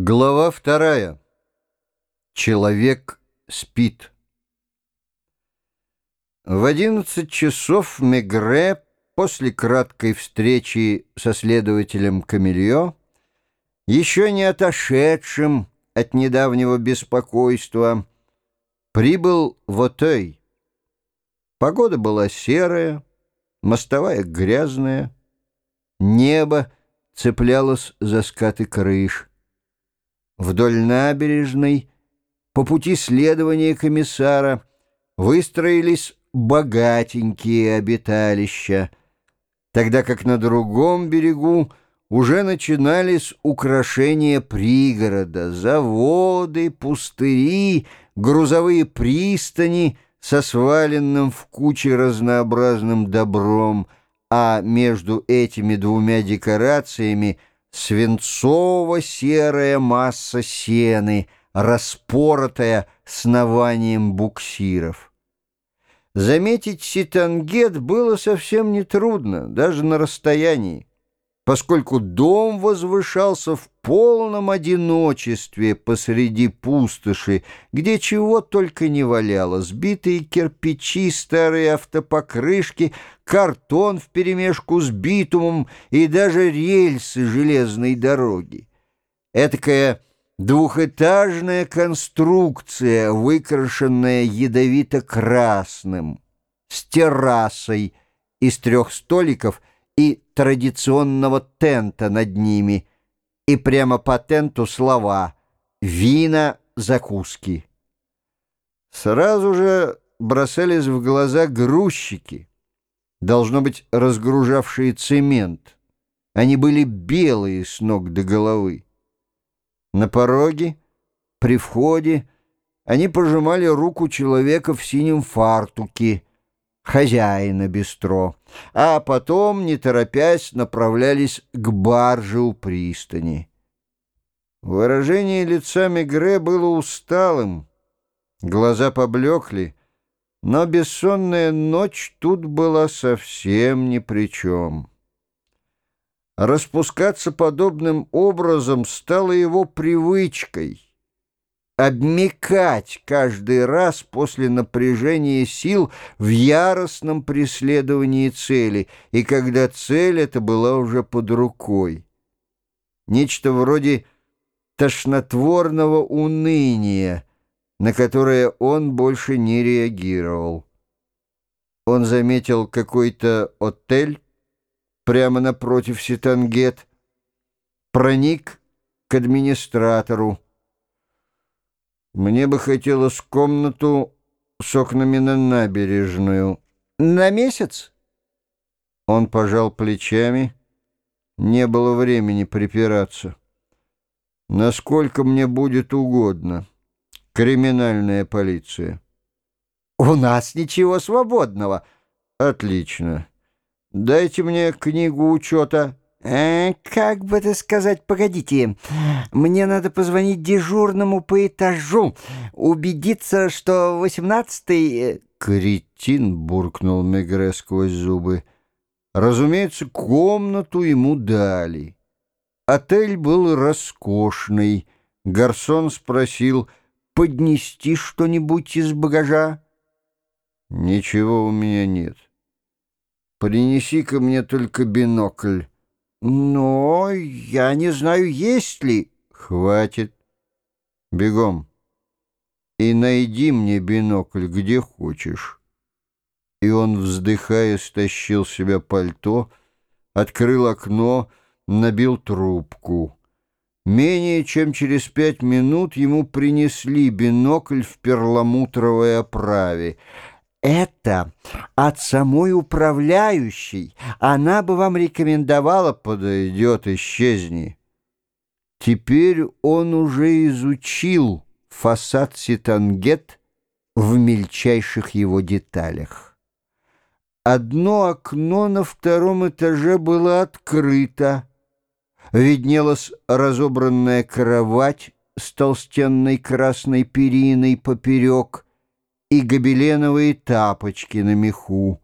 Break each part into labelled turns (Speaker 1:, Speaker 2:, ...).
Speaker 1: Глава вторая. Человек спит. В одиннадцать часов Мегре после краткой встречи со следователем Камильо, еще не отошедшим от недавнего беспокойства, прибыл в Отей. Погода была серая, мостовая грязная, небо цеплялось за скаты крыш. Вдоль набережной по пути следования комиссара выстроились богатенькие обиталища, тогда как на другом берегу уже начинались украшения пригорода, заводы, пустыри, грузовые пристани со сваленным в куче разнообразным добром, а между этими двумя декорациями свинцово-серая масса сены, распоротая снованием буксиров. Заметить Ситангет было совсем нетрудно, даже на расстоянии поскольку дом возвышался в полном одиночестве посреди пустоши, где чего только не валяло, сбитые кирпичи, старые автопокрышки, картон вперемешку с битумом и даже рельсы железной дороги. Этакая двухэтажная конструкция, выкрашенная ядовито-красным, с террасой из трех столиков — и традиционного тента над ними, и прямо по тенту слова «Вина, закуски». Сразу же бросались в глаза грузчики, должно быть, разгружавшие цемент. Они были белые с ног до головы. На пороге, при входе, они пожимали руку человека в синем фартуке — хозяина бистро, а потом, не торопясь, направлялись к барже у пристани. Выражение лица Мегре было усталым, глаза поблекли, но бессонная ночь тут была совсем ни при чем. Распускаться подобным образом стало его привычкой — обмекать каждый раз после напряжения сил в яростном преследовании цели, и когда цель эта была уже под рукой. Нечто вроде тошнотворного уныния, на которое он больше не реагировал. Он заметил какой-то отель прямо напротив Ситангет, проник к администратору, мне бы хотелось комнату с окнами на набережную. На месяц? Он пожал плечами. Не было времени припираться. Насколько мне будет угодно. Криминальная полиция. У нас ничего свободного. Отлично. Дайте мне книгу учета. Э, «Как бы это сказать, погодите, мне надо позвонить дежурному по этажу, убедиться, что восемнадцатый...» э, «Кретин!» — буркнул Мегре сквозь зубы. Разумеется, комнату ему дали. Отель был роскошный. Гарсон спросил, поднести что-нибудь из багажа? «Ничего у меня нет. Принеси-ка мне только бинокль». Но я не знаю, есть ли... Хватит. Бегом. И найди мне бинокль где хочешь. И он, вздыхая, стащил себе пальто, открыл окно, набил трубку. Менее чем через пять минут ему принесли бинокль в перламутровой оправе — это от самой управляющей. Она бы вам рекомендовала, подойдет, исчезни. Теперь он уже изучил фасад Ситангет в мельчайших его деталях. Одно окно на втором этаже было открыто. Виднелась разобранная кровать с толстенной красной периной поперек — и гобеленовые тапочки на меху.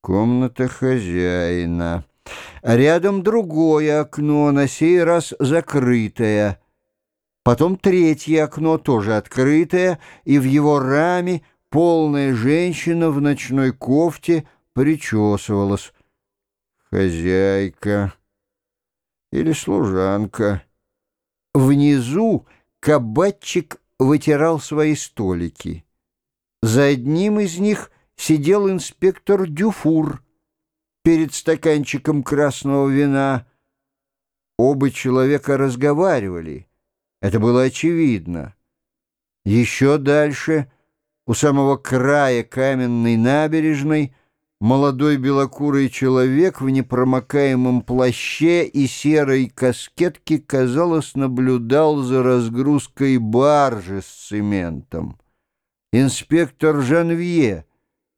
Speaker 1: Комната хозяина. Рядом другое окно, на сей раз закрытое. Потом третье окно, тоже открытое, и в его раме полная женщина в ночной кофте причесывалась. Хозяйка или служанка. Внизу кабачик вытирал свои столики. За одним из них сидел инспектор Дюфур перед стаканчиком красного вина. Оба человека разговаривали. Это было очевидно. Еще дальше, у самого края каменной набережной, молодой белокурый человек в непромокаемом плаще и серой каскетке, казалось, наблюдал за разгрузкой баржи с цементом. Инспектор Жанвье,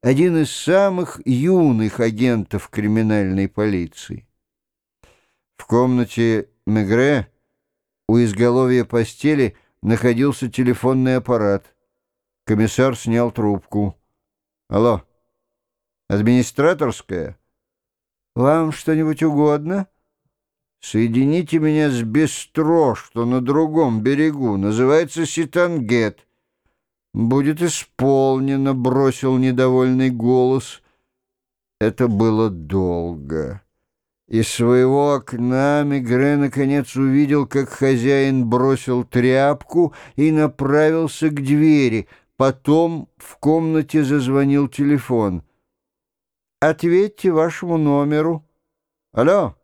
Speaker 1: один из самых юных агентов криминальной полиции. В комнате Мегре у изголовья постели находился телефонный аппарат. Комиссар снял трубку. «Алло, администраторская? Вам что-нибудь угодно?» «Соедините меня с Бестро, что на другом берегу. Называется Ситангет». «Будет исполнено», — бросил недовольный голос. Это было долго. Из своего окна Мегре наконец увидел, как хозяин бросил тряпку и направился к двери. Потом в комнате зазвонил телефон. «Ответьте вашему номеру». «Алло,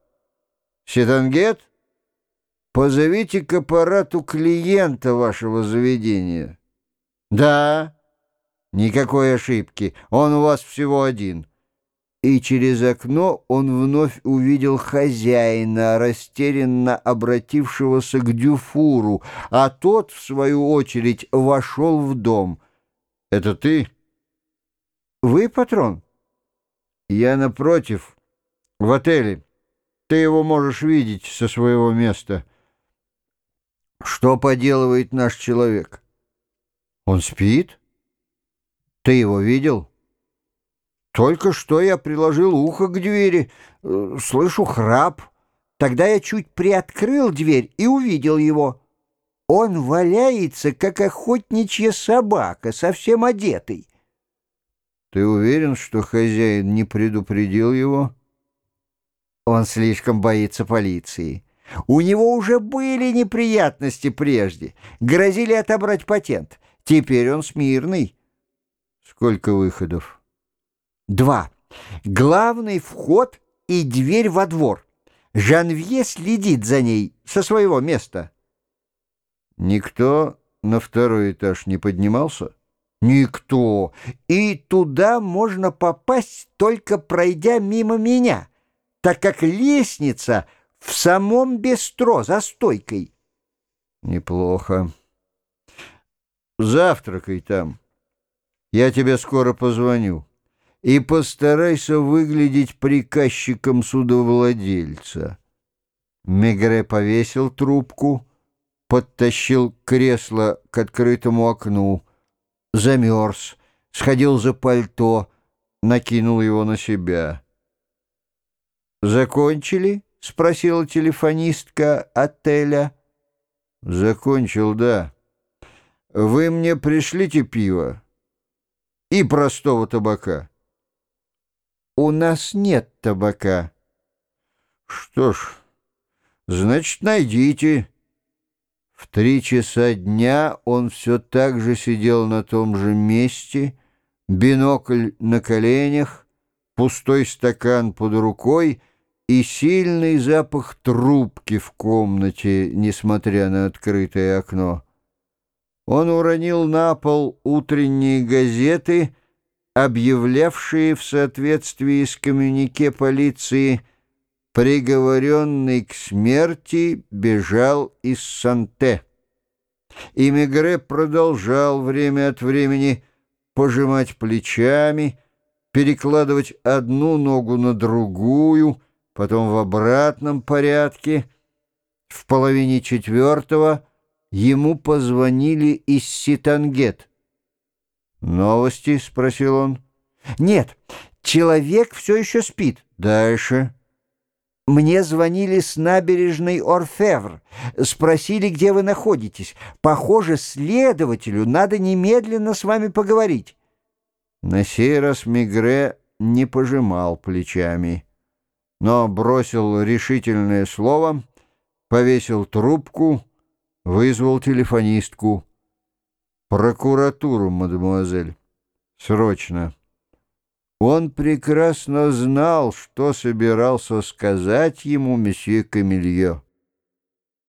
Speaker 1: Ситангет? Позовите к аппарату клиента вашего заведения». «Да, никакой ошибки, он у вас всего один» и через окно он вновь увидел хозяина, растерянно обратившегося к Дюфуру, а тот, в свою очередь, вошел в дом. «Это ты?» «Вы, патрон?» «Я напротив, в отеле. Ты его можешь видеть со своего места». «Что поделывает наш человек?» «Он спит? Ты его видел?» Только что я приложил ухо к двери, э, слышу храп. Тогда я чуть приоткрыл дверь и увидел его. Он валяется, как охотничья собака, совсем одетый. Ты уверен, что хозяин не предупредил его? Он слишком боится полиции. У него уже были неприятности прежде. Грозили отобрать патент. Теперь он смирный. Сколько выходов? Два. Главный вход и дверь во двор. Жанвье следит за ней со своего места. Никто на второй этаж не поднимался? Никто. И туда можно попасть, только пройдя мимо меня, так как лестница в самом бестро за стойкой. Неплохо. Завтракай там. Я тебе скоро позвоню и постарайся выглядеть приказчиком судовладельца. Мегре повесил трубку, подтащил кресло к открытому окну, замерз, сходил за пальто, накинул его на себя. «Закончили?» — спросила телефонистка отеля. «Закончил, да. Вы мне пришлите пиво и простого табака». У нас нет табака. Что ж, значит, найдите. В три часа дня он все так же сидел на том же месте, бинокль на коленях, пустой стакан под рукой и сильный запах трубки в комнате, несмотря на открытое окно. Он уронил на пол утренние газеты — объявлявшие в соответствии с коммюнике полиции приговоренный к смерти бежал из Санте. И Мегре продолжал время от времени пожимать плечами, перекладывать одну ногу на другую, потом в обратном порядке. В половине четвертого ему позвонили из Ситангет. «Новости?» — спросил он. «Нет, человек все еще спит. Дальше». Мне звонили с набережной Орфевр. Спросили, где вы находитесь. Похоже, следователю надо немедленно с вами поговорить. На сей раз Мигре не пожимал плечами, но бросил решительное слово, повесил трубку, вызвал телефонистку. «Прокуратуру, мадемуазель. Срочно». Он прекрасно знал, что собирался сказать ему месье Камилье.